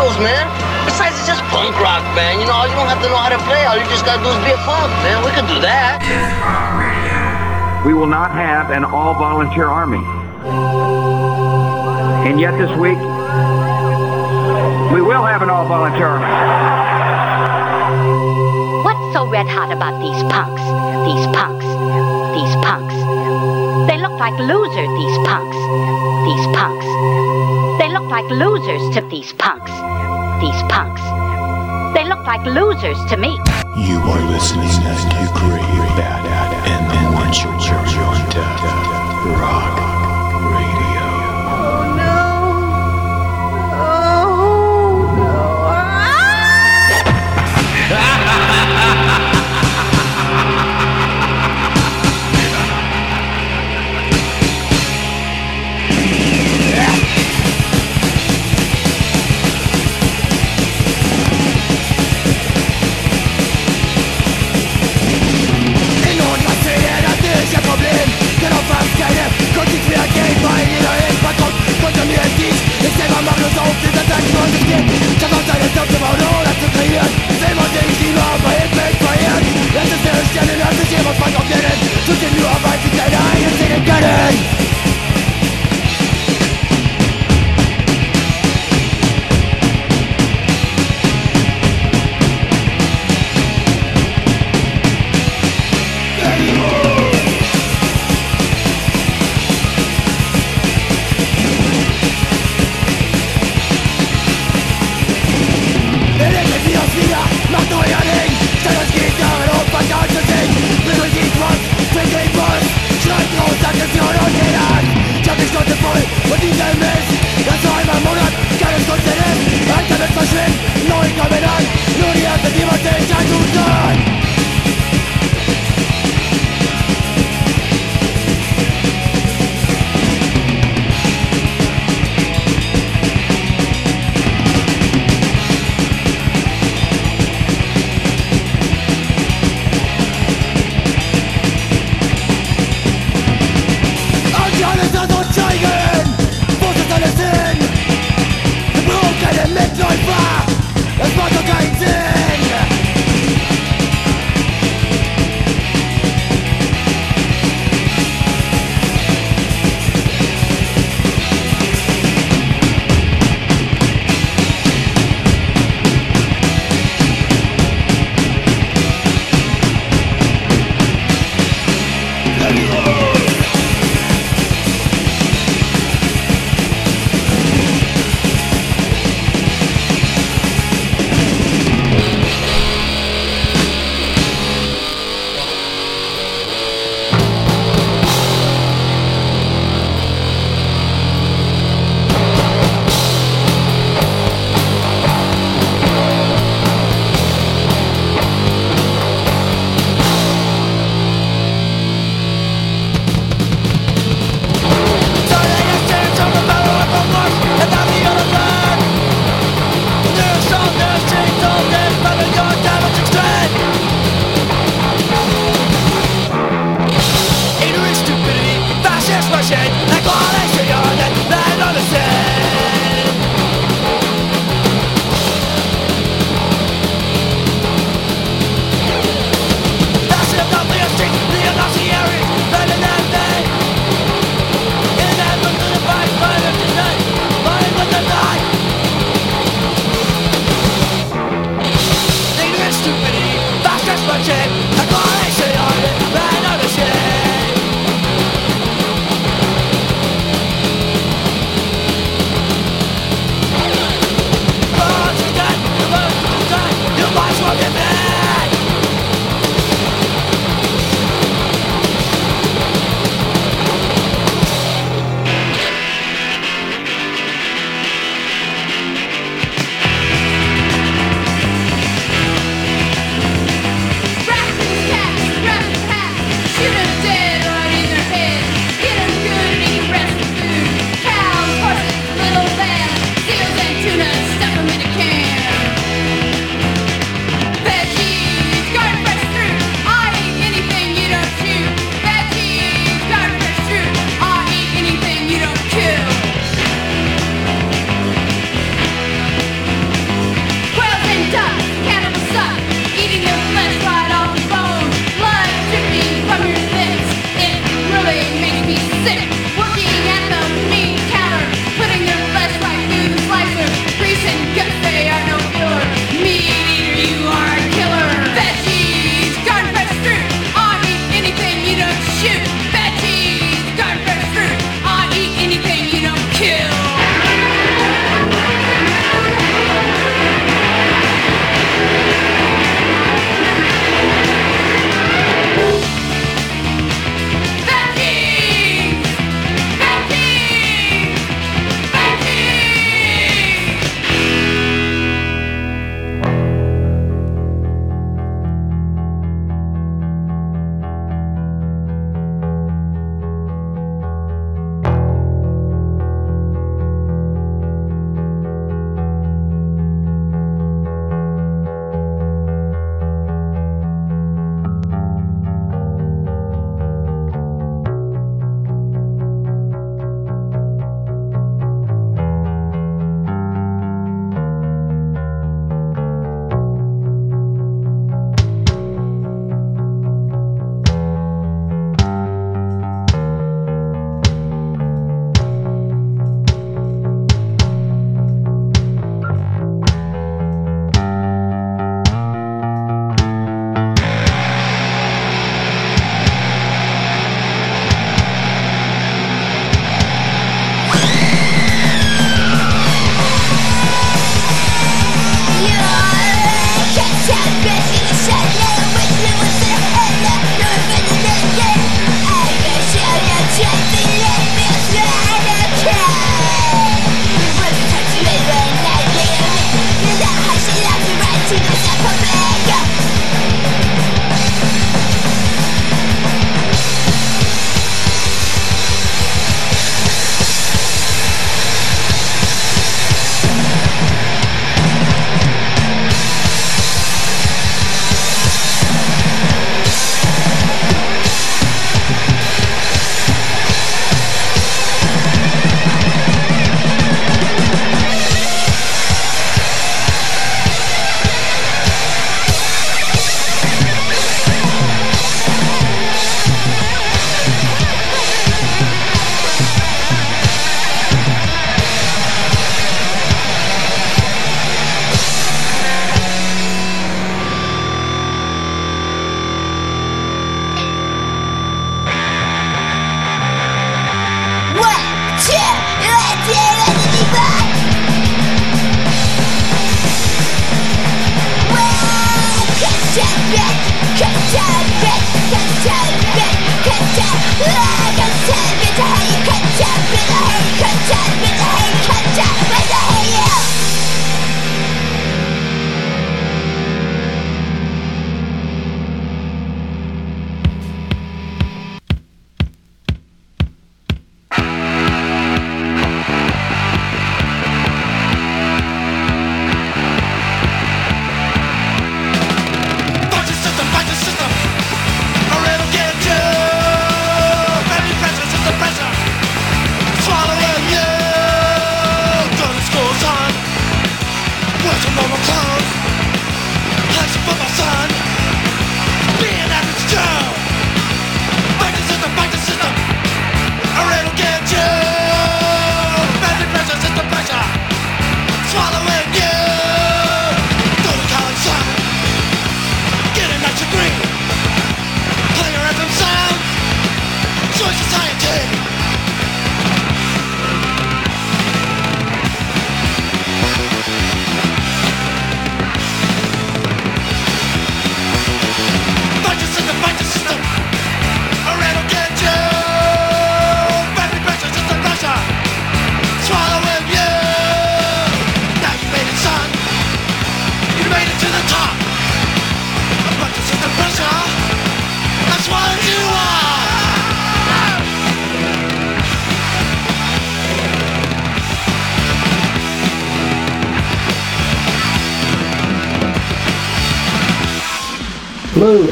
muscles, man. Besides, it's just punk rock, man. You know, all you don't have to know how to play. All you just gotta do is be a punk, man. We could do that. We will not have an all-volunteer army. And yet this week, we will have an all-volunteer army. What's so red hot about these punks? These punks. These punks. They look like losers, these punks. These punks. They look like losers to these punks. These punks. They look like losers to me. You are listening and you that and then once death. Rock Nu av varje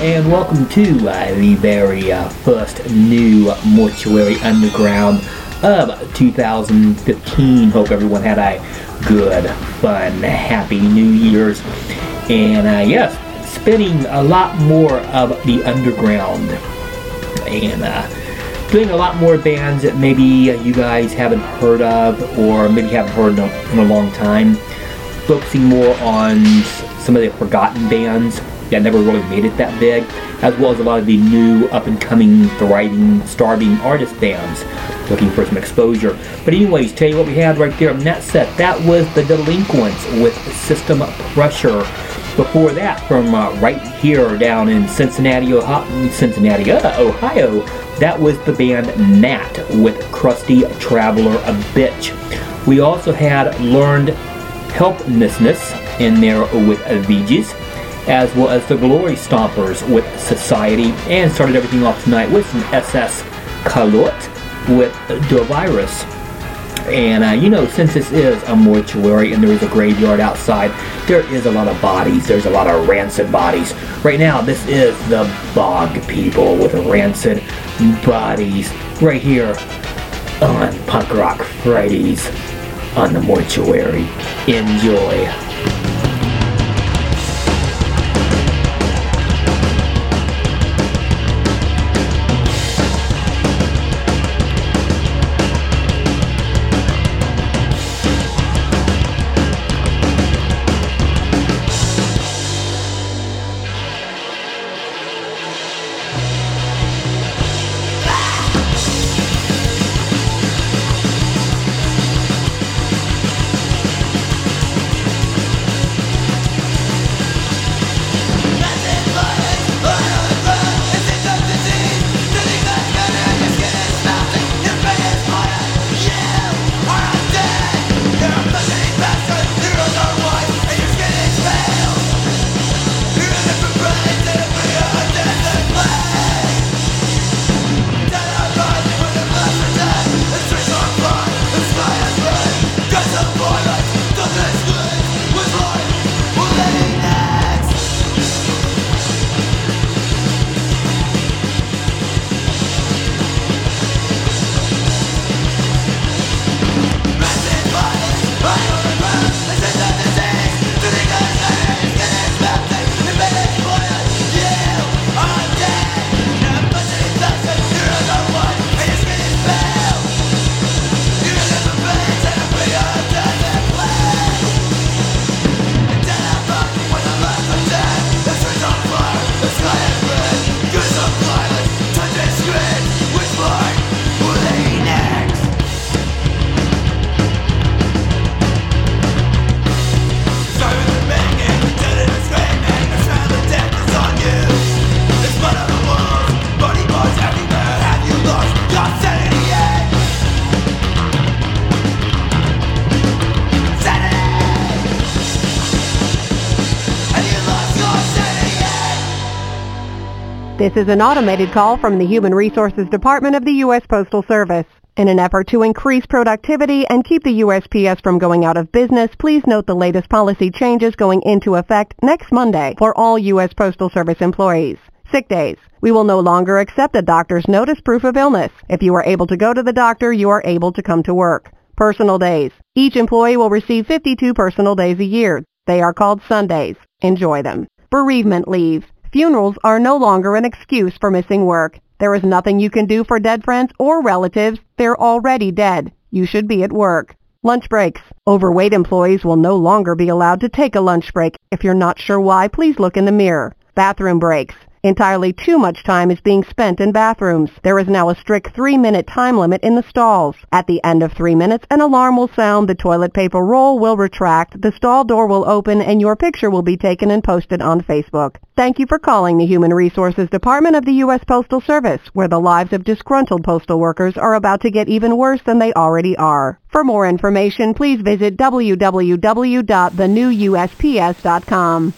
and welcome to uh, the very uh, first new Mortuary Underground of 2015. Hope everyone had a good, fun, happy New Year's. And uh, yes, spinning a lot more of the underground. And uh, doing a lot more bands that maybe you guys haven't heard of or maybe haven't heard in a, in a long time. Focusing more on some of the forgotten bands that never really made it that big, as well as a lot of the new up and coming, thriving, starving artist bands looking for some exposure. But anyways, tell you what we had right there on that set. That was the Delinquents with System Pressure. Before that, from uh, right here down in Cincinnati, Ohio, Cincinnati, uh, Ohio, that was the band Nat with Krusty Traveler a Bitch. We also had Learned Helplessness in there with Avicii, as well as the Glory Stompers with Society, and started everything off tonight with some SS Kalot with the virus. And uh, you know, since this is a mortuary and there is a graveyard outside, there is a lot of bodies. There's a lot of rancid bodies. Right now, this is the bog people with rancid bodies right here on Punk Rock Fridays on the mortuary. Enjoy. This is an automated call from the Human Resources Department of the U.S. Postal Service. In an effort to increase productivity and keep the USPS from going out of business, please note the latest policy changes going into effect next Monday for all U.S. Postal Service employees. Sick days. We will no longer accept a doctor's notice proof of illness. If you are able to go to the doctor, you are able to come to work. Personal days. Each employee will receive 52 personal days a year. They are called Sundays. Enjoy them. Bereavement leave. Funerals are no longer an excuse for missing work. There is nothing you can do for dead friends or relatives. They're already dead. You should be at work. Lunch breaks. Overweight employees will no longer be allowed to take a lunch break. If you're not sure why, please look in the mirror. Bathroom breaks. Entirely too much time is being spent in bathrooms. There is now a strict three-minute time limit in the stalls. At the end of three minutes, an alarm will sound, the toilet paper roll will retract, the stall door will open, and your picture will be taken and posted on Facebook. Thank you for calling the Human Resources Department of the U.S. Postal Service, where the lives of disgruntled postal workers are about to get even worse than they already are. For more information, please visit www.thenewusps.com.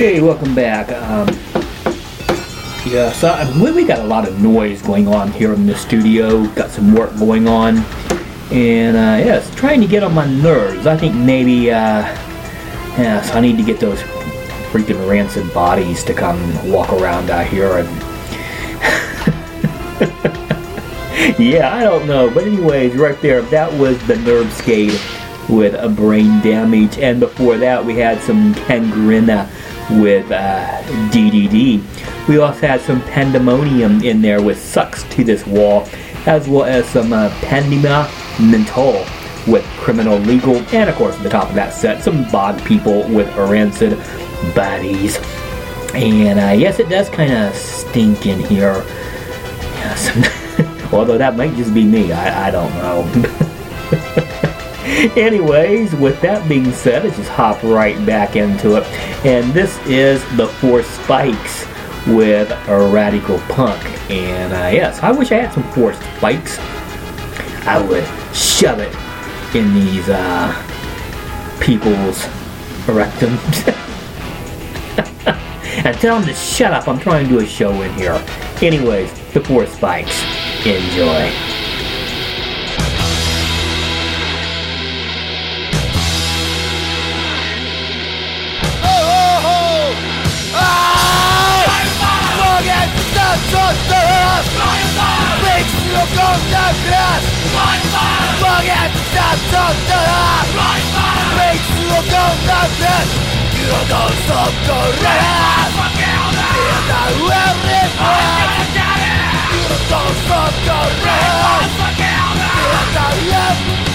Okay, welcome back. Um, yeah, so we, we got a lot of noise going on here in the studio. Got some work going on, and uh, yeah, trying to get on my nerves. I think maybe, uh, yeah, so I need to get those freaking rancid bodies to come walk around out here and. yeah, I don't know, but anyways, right there, that was the Nervescape with a brain damage, and before that we had some Gangrena with uh, DDD. We also had some Pandemonium in there with Sucks to This Wall, as well as some uh, Pandemia Mental with Criminal Legal, and of course at the top of that set, some Bog People with Rancid Bodies. And uh, yes, it does kind of stink in here. Yes. Although that might just be me, I, I don't know. Anyways, with that being said, let's just hop right back into it. And this is the Four Spikes with a Radical Punk. And uh, yes, I wish I had some Four Spikes. I would shove it in these uh, people's rectums. and tell them to shut up. I'm trying to do a show in here. Anyways, the Four Spikes. Enjoy. co teraz! Być drogą na gras Pamiętam co teraz! Być drogą na gras Drogą są to raz! Wydałem ryfać Drogą są to raz! Wydałem ryfać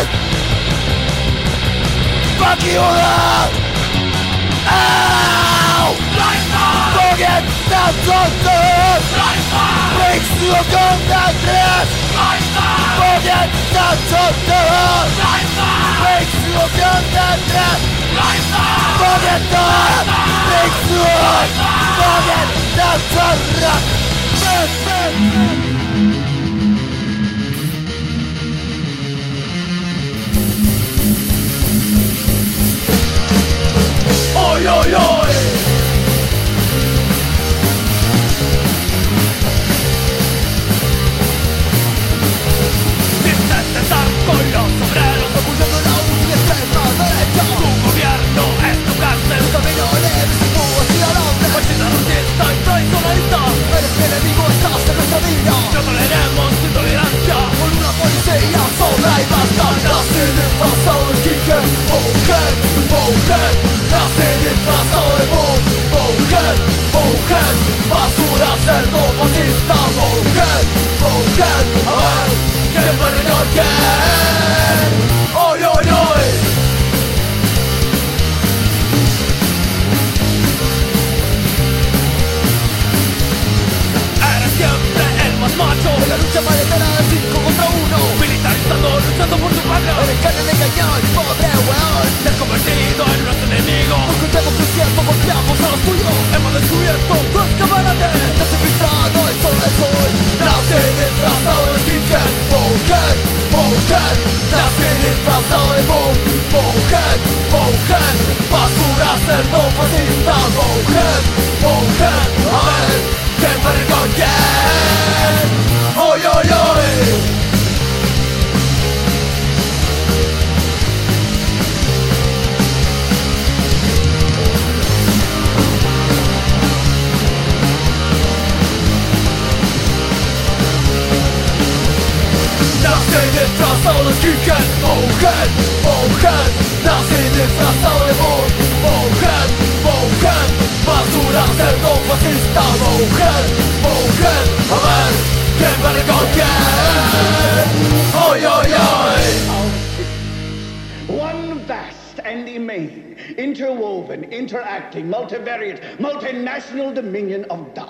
all! Fuck you all! Ow! Forget that nonsense! Break through your consciousness! Forget that nonsense! Break through your consciousness! Forget that! Break through! Forget that nonsense! Mutta minä olen vuosia ranne Vaikka siltaan tai solaista Edes mielenvivoista asemassa viina Jos olen emmon, sit oli rankia On una poliiseja, se on päivästään Läsin nyt vasta on kiken Pouken, pouken Läsin nyt vasta on pouk Pouken, pouken Basura sen topasista Pouken, pouken Ai, kempärin oikein Oi, oi, oi lucha paletera de 5 contra 1 militarizando luchando por tu patria. Eres carne de cañón, pobre weón. Te has convertido en nuestro enemigo. Escuchemos tu tiempo, golpeamos a los tuyos. Hemos descubierto interacting, multivariate, multinational dominion of dollars.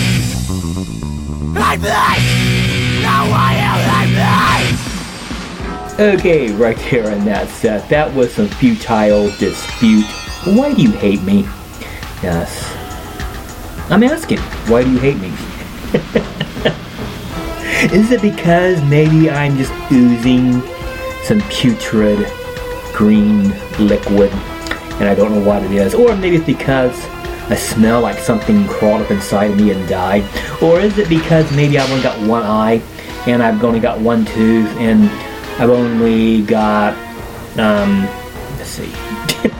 Okay, right there in that set. That was some futile dispute. Why do you hate me? Yes. I'm asking, why do you hate me? Is it because maybe I'm just oozing some putrid green liquid and I don't know what it is? Or maybe it's because I smell like something crawled up inside of me and died? Or is it because maybe I've only got one eye and I've only got one tooth and I've only got, um, let's see.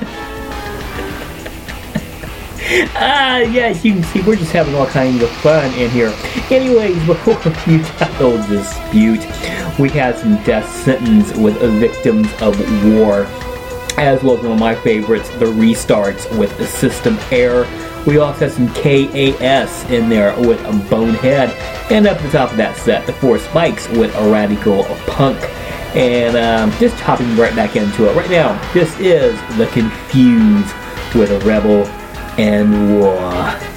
Ah, yes, you can see we're just having all kinds of fun in here. Anyways, before futile dispute, we had some death sentence with victims of war, as well as one of my favorites, the restarts with the system error. We also had some KAS in there with a bonehead, and up the top of that set, the four spikes with a radical punk. And um, just hopping right back into it right now. This is the Confused with a rebel and war.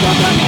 Come on.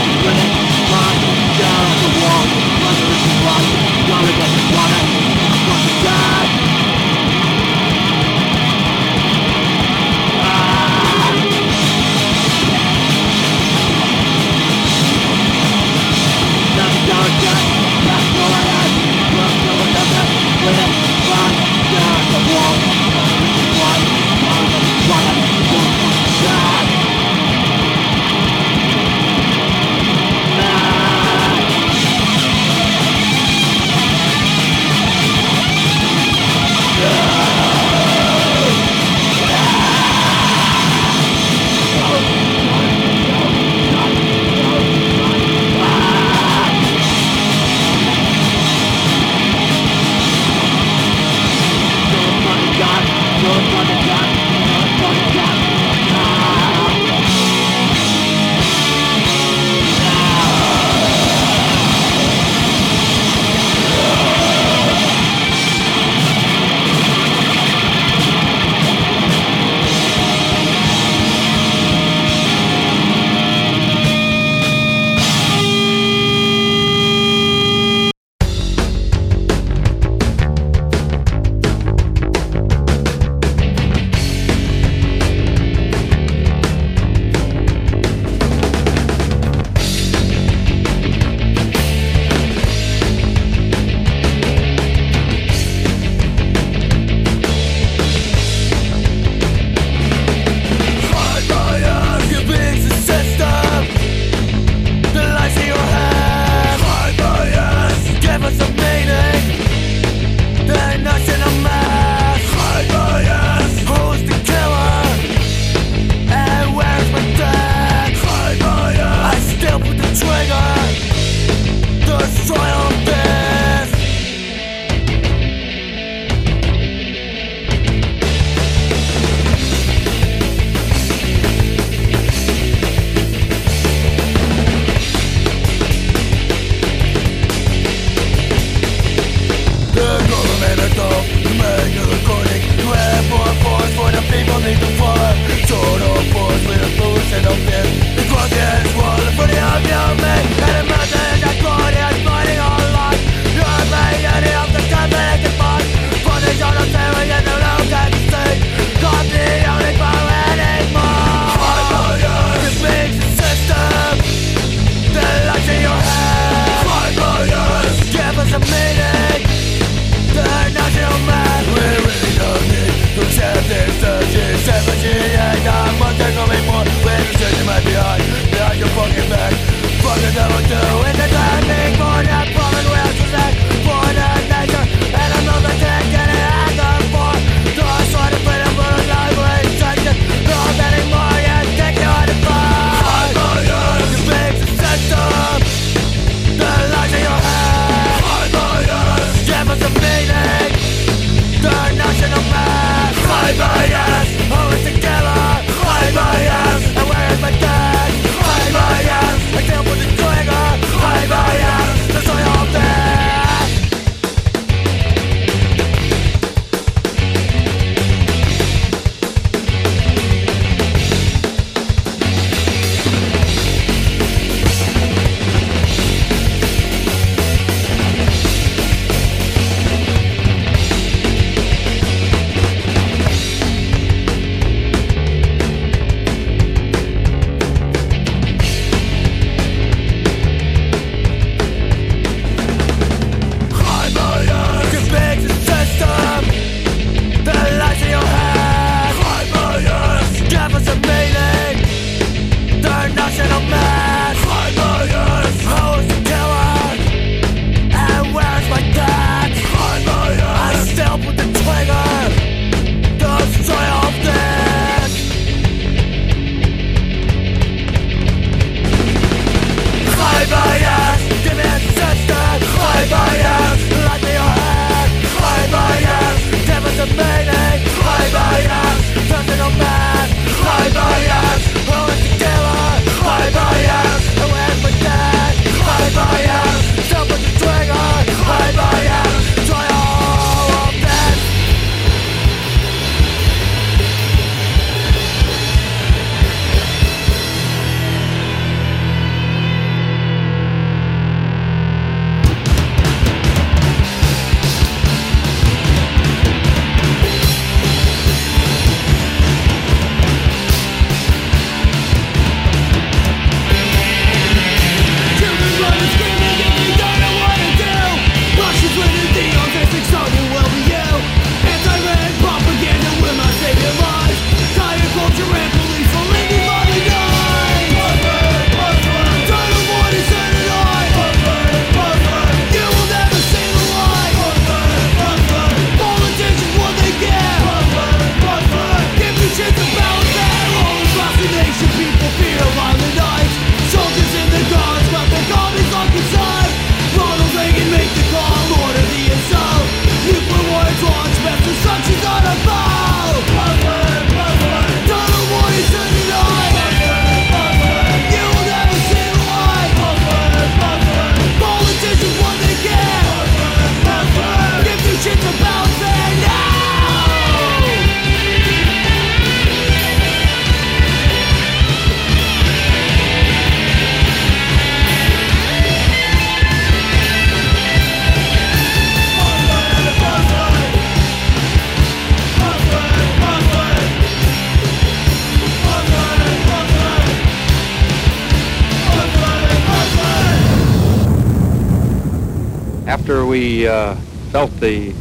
we uh, felt the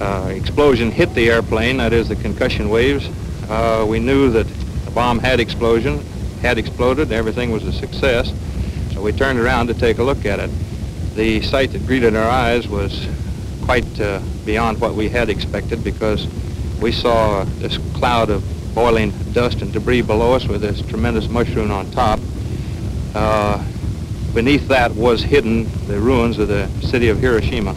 uh, explosion hit the airplane, that is the concussion waves, uh, we knew that the bomb had explosion, had exploded, everything was a success. So we turned around to take a look at it. The sight that greeted our eyes was quite uh, beyond what we had expected because we saw this cloud of boiling dust and debris below us with this tremendous mushroom on top. Uh, Beneath that was hidden the ruins of the city of Hiroshima.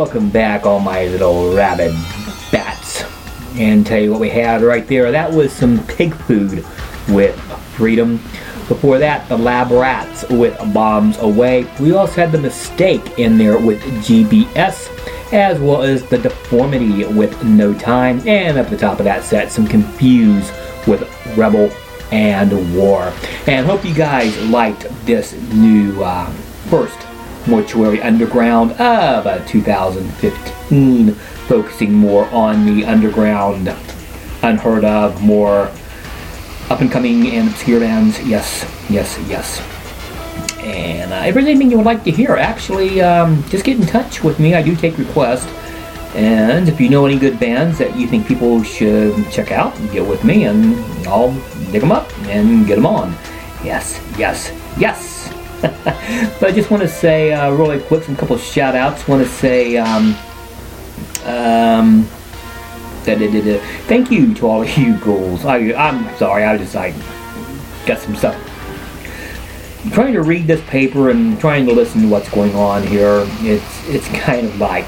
Welcome back, all my little rabid bats. And tell you what we had right there. That was some pig food with freedom. Before that, the lab rats with bombs away. We also had the mistake in there with GBS, as well as the deformity with no time. And at the top of that set, some confuse with rebel and war. And hope you guys liked this new uh, first Mortuary Underground of uh, 2015, focusing more on the underground, unheard of, more up and coming and obscure bands. Yes, yes, yes. And uh, if there's anything you would like to hear, actually, um, just get in touch with me. I do take requests. And if you know any good bands that you think people should check out, get with me and I'll dig them up and get them on. Yes, yes, yes. but I just want to say uh, really quick some couple of shout outs. want to say um, um, da, da, da, thank you to all of you ghouls. I, I'm sorry, I just like got some stuff. I'm trying to read this paper and trying to listen to what's going on here. It's it's kind of like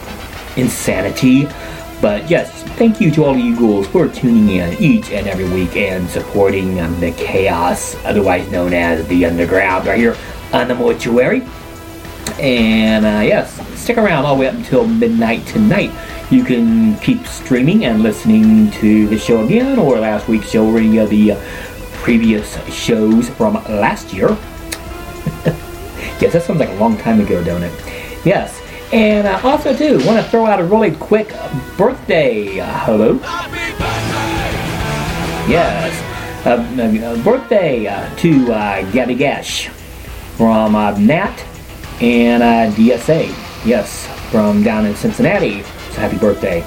insanity. But yes, thank you to all of you ghouls for tuning in each and every week and supporting um, the chaos, otherwise known as the underground, right here on the mortuary. And uh, yes, stick around all the way up until midnight tonight. You can keep streaming and listening to the show again or last week's show or any of the uh, previous shows from last year. yes, that sounds like a long time ago, don't it? Yes. And uh, also, too, want to throw out a really quick birthday uh, hello. Yes. Uh, birthday uh, to uh, Gabby Gash from uh, Nat and uh, DSA. Yes, from down in Cincinnati. So happy birthday.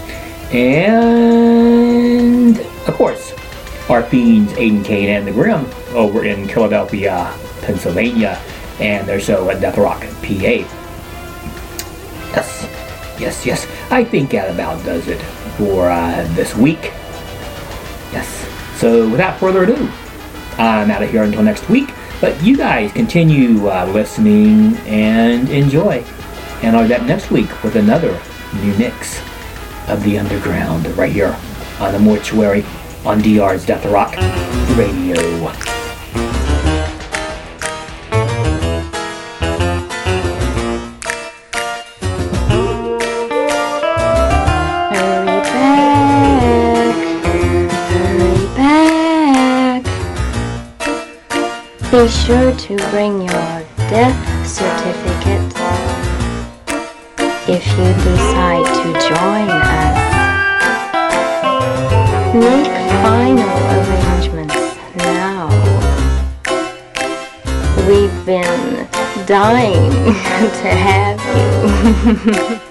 And of course, our fiends Aiden Kane and the Grim over in Philadelphia, Pennsylvania, and their show at Death Rock, PA. Yes, yes, yes. I think that about does it for uh, this week. Yes. So without further ado, I'm out of here until next week. But you guys continue uh, listening and enjoy. And I'll be back next week with another new mix of the underground right here on the mortuary on DR's Death Rock Radio. Sure to bring your death certificate if you decide to join us. Make final arrangements now. We've been dying to have you.